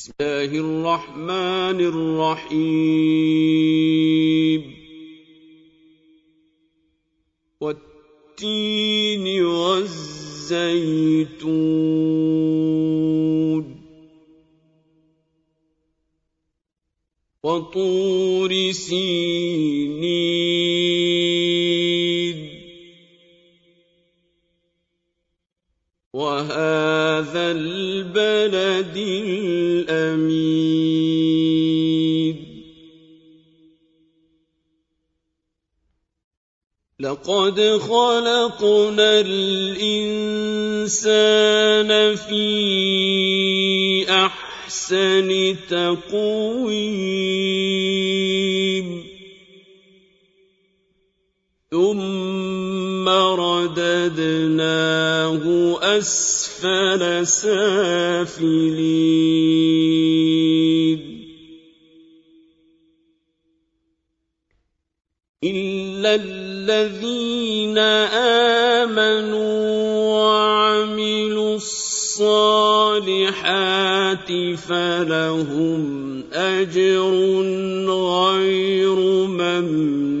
بسم الله الرحمن الرحيم. والتين والزيتون. وطور سينين. وهذا البلد الأمين. لقد خلقنا الإنسان في أحسن تقويم. ثم رددناه اسفل سافلين الا الذين امنوا وعملوا الصالحات فلهم اجر غير ممنون